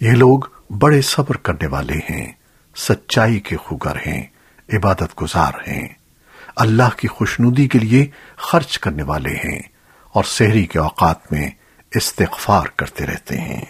یہ لوگ بڑے صبر کرنے والے ہیں، سچائی کے خوگر ہیں، عبادت گزار ہیں۔ اللہ کی خوشنودی کے لیے خرچ کرنے والے ہیں اور سحری کے اوقات میں استغفار کرتے رہتے ہیں۔